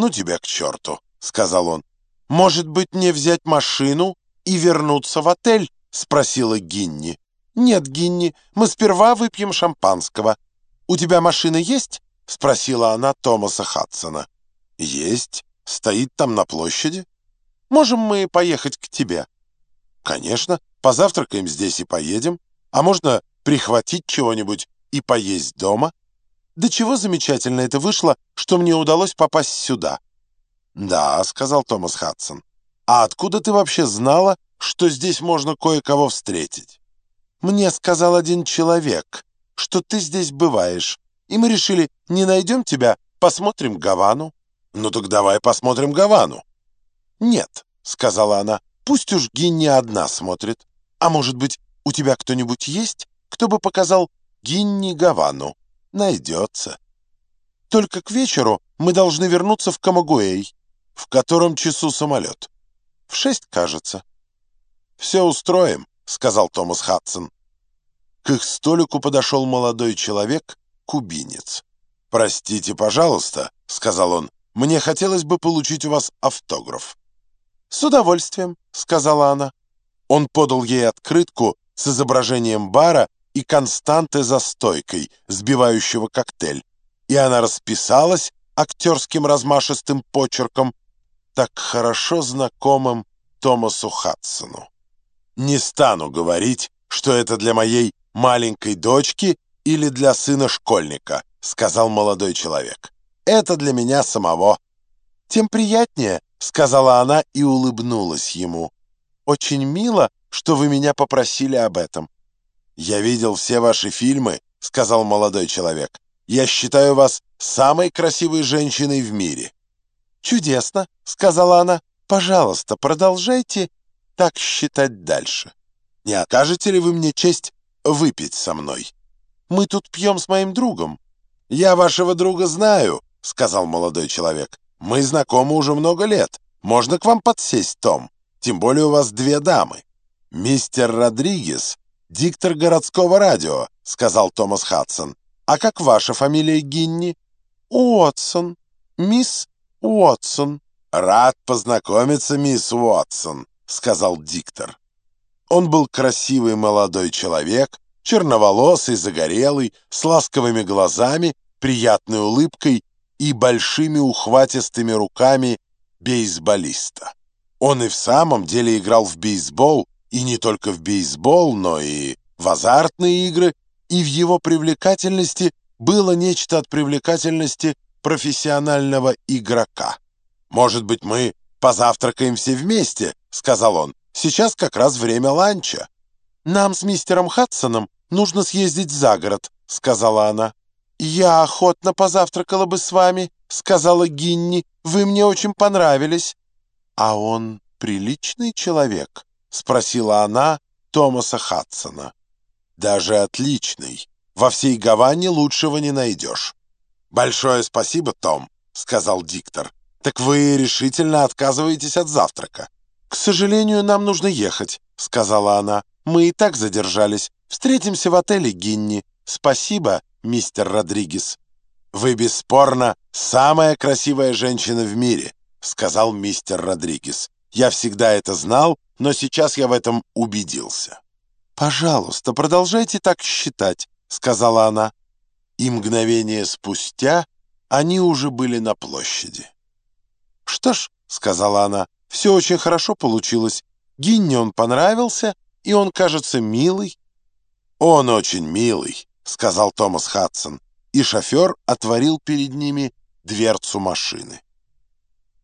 «Ну тебя к черту», — сказал он. «Может быть, мне взять машину и вернуться в отель?» — спросила Гинни. «Нет, Гинни, мы сперва выпьем шампанского. У тебя машина есть?» — спросила она Томаса Хадсона. «Есть. Стоит там на площади. Можем мы поехать к тебе?» «Конечно. Позавтракаем здесь и поедем. А можно прихватить чего-нибудь и поесть дома?» «Да чего замечательно это вышло, что мне удалось попасть сюда». «Да», — сказал Томас Хадсон. «А откуда ты вообще знала, что здесь можно кое-кого встретить?» «Мне сказал один человек, что ты здесь бываешь, и мы решили, не найдем тебя, посмотрим Гавану». «Ну так давай посмотрим Гавану». «Нет», — сказала она, — «пусть уж Гинни одна смотрит. А может быть, у тебя кто-нибудь есть, кто бы показал Гинни Гавану?» найдется. Только к вечеру мы должны вернуться в Камагуэй. В котором часу самолет? В шесть, кажется. Все устроим, сказал Томас Хадсон. К их столику подошел молодой человек, кубинец. «Простите, пожалуйста», — сказал он, — «мне хотелось бы получить у вас автограф». «С удовольствием», — сказала она. Он подал ей открытку с изображением бара и константы за стойкой, сбивающего коктейль, и она расписалась актерским размашистым почерком, так хорошо знакомым Томасу Хадсону. «Не стану говорить, что это для моей маленькой дочки или для сына школьника», сказал молодой человек. «Это для меня самого». «Тем приятнее», — сказала она и улыбнулась ему. «Очень мило, что вы меня попросили об этом. «Я видел все ваши фильмы», — сказал молодой человек. «Я считаю вас самой красивой женщиной в мире». «Чудесно», — сказала она. «Пожалуйста, продолжайте так считать дальше. Не окажете ли вы мне честь выпить со мной? Мы тут пьем с моим другом». «Я вашего друга знаю», — сказал молодой человек. «Мы знакомы уже много лет. Можно к вам подсесть, Том? Тем более у вас две дамы. Мистер Родригес «Диктор городского радио», — сказал Томас Хадсон. «А как ваша фамилия Гинни?» «Уотсон. Мисс Уотсон». «Рад познакомиться, мисс Уотсон», — сказал диктор. Он был красивый молодой человек, черноволосый, загорелый, с ласковыми глазами, приятной улыбкой и большими ухватистыми руками бейсболиста. Он и в самом деле играл в бейсбол, и не только в бейсбол, но и в азартные игры, и в его привлекательности было нечто от привлекательности профессионального игрока. «Может быть, мы позавтракаем все вместе?» — сказал он. «Сейчас как раз время ланча». «Нам с мистером Хадсоном нужно съездить за город», — сказала она. «Я охотно позавтракала бы с вами», — сказала Гинни. «Вы мне очень понравились». «А он приличный человек?» — спросила она Томаса Хадсона. «Даже отличный. Во всей Гаване лучшего не найдешь». «Большое спасибо, Том», — сказал диктор. «Так вы решительно отказываетесь от завтрака?» «К сожалению, нам нужно ехать», — сказала она. «Мы и так задержались. Встретимся в отеле Гинни. Спасибо, мистер Родригес». «Вы, бесспорно, самая красивая женщина в мире», — сказал мистер Родригес. «Я всегда это знал но сейчас я в этом убедился. «Пожалуйста, продолжайте так считать», — сказала она. И мгновение спустя они уже были на площади. «Что ж», — сказала она, — «все очень хорошо получилось. Гинне он понравился, и он, кажется, милый». «Он очень милый», — сказал Томас Хадсон, и шофер отворил перед ними дверцу машины.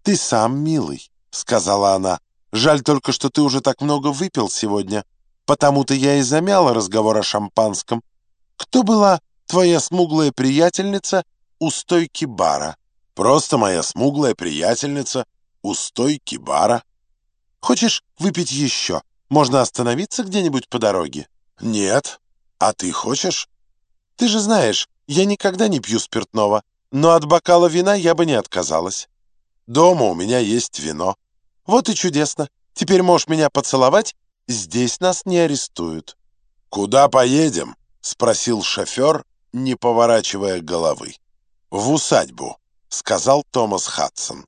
«Ты сам милый», — сказала она, Жаль только, что ты уже так много выпил сегодня. Потому-то я и замяла разговор о шампанском. Кто была твоя смуглая приятельница у стойки бара? Просто моя смуглая приятельница у стойки бара. Хочешь выпить еще? Можно остановиться где-нибудь по дороге? Нет. А ты хочешь? Ты же знаешь, я никогда не пью спиртного, но от бокала вина я бы не отказалась. Дома у меня есть вино. «Вот и чудесно. Теперь можешь меня поцеловать. Здесь нас не арестуют». «Куда поедем?» — спросил шофер, не поворачивая головы. «В усадьбу», — сказал Томас Хадсон.